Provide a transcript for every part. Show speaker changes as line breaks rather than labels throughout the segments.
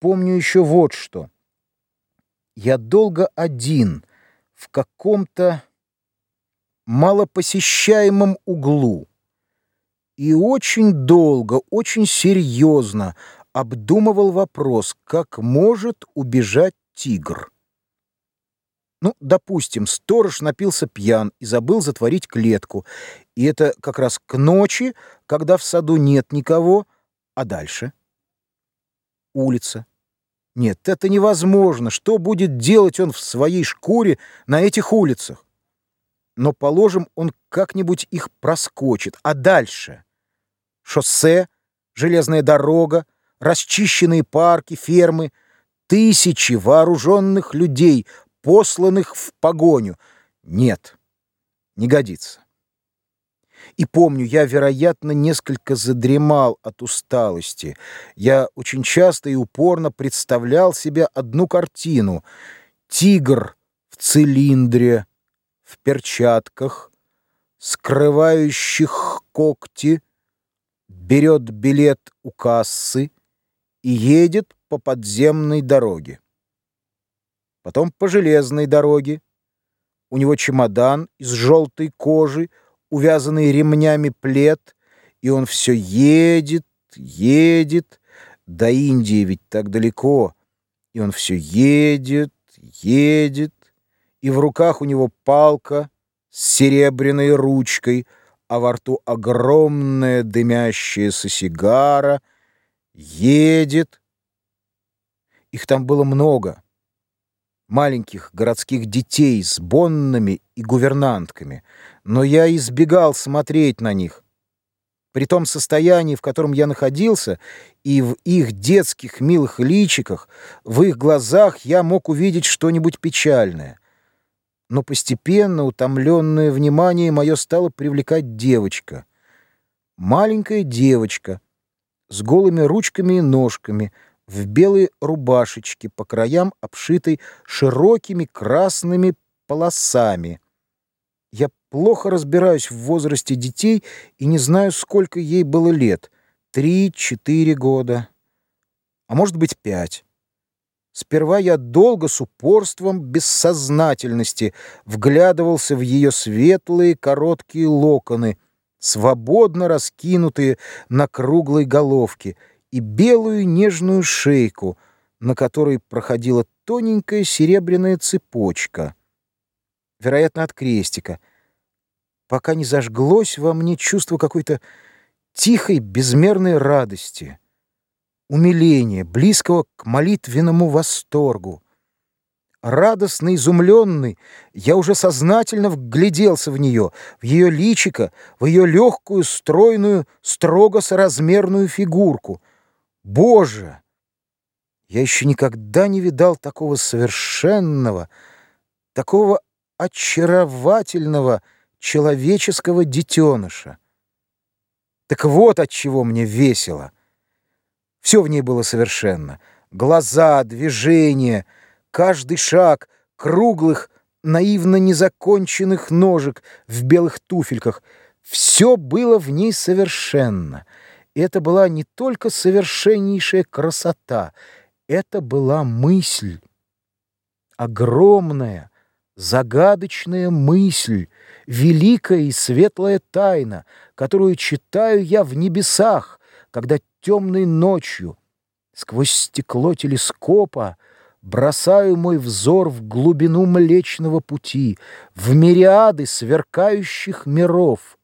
помню еще вот что. Я долго один в каком-то малопосещаемом углу и очень долго, очень серьезно обдумывал вопрос, как может убежать тигр. Ну, допустим, сторож напился пьян и забыл затворить клетку. И это как раз к ночи, когда в саду нет никого, а дальше? Улица. Нет, это невозможно. Что будет делать он в своей шкуре на этих улицах? Но, положим, он как-нибудь их проскочит. А дальше? Шоссе, железная дорога, расчищенные парки, фермы, тысячи вооруженных людей, посланных в погоню. Нет, не годится. И помню, я, вероятно, несколько задремал от усталости. Я очень часто и упорно представлял себе одну картину. Тигр в цилиндре, в перчатках, скрывающих когти, берет билет у кассы и едет по подземной дороге потом по железной дороге. У него чемодан из желтой кожи, увязанный ремнями плед, и он все едет, едет. До Индии ведь так далеко. И он все едет, едет, и в руках у него палка с серебряной ручкой, а во рту огромная дымящаяся сигара. Едет. Их там было много маленьких городских детей с боннами и гувернантками, но я избегал смотреть на них. При том состоянии, в котором я находился, и в их детских милых личиках, в их глазах я мог увидеть что-нибудь печальное. Но постепенно утомленное внимание мое стало привлекать девочка. Маленькая девочка с голыми ручками и ножками — в белой рубашечке, по краям обшитой широкими красными полосами. Я плохо разбираюсь в возрасте детей и не знаю, сколько ей было лет. Три-четыре года. А может быть, пять. Сперва я долго с упорством бессознательности вглядывался в ее светлые короткие локоны, свободно раскинутые на круглой головке, и белую нежную шейку, на которой проходила тоненькая серебряная цепочка, вероятно, от крестика, пока не зажглось во мне чувство какой-то тихой, безмерной радости, умиления, близкого к молитвенному восторгу. Радостно изумленный, я уже сознательно вгляделся в нее, в ее личико, в ее легкую, стройную, строго соразмерную фигурку — Боже! Я еще никогда не видал такого совершенного, такого очаровательного человеческого детеныша. Так вот от чего мне весело. Все в ней было совершенно. Глаза, движения, каждый шаг круглых, наивно незаконченных ножек в белых туфельках. Все было в ней совершенно — это была не только совершеннейшая красота, это была мысль, огромная, загадочная мысль, великая и светлая тайна, которую читаю я в небесах, когда темной ночью сквозь стекло телескопа бросаю мой взор в глубину Млечного Пути, в мириады сверкающих миров.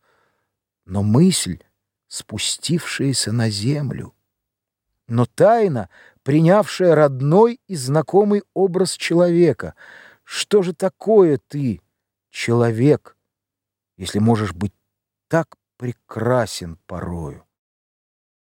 Но мысль спустившаяся на землю. Но тайна, принявшая родной и знакомый образ человека. Что же такое ты, человек, если можешь быть так прекрасен порою?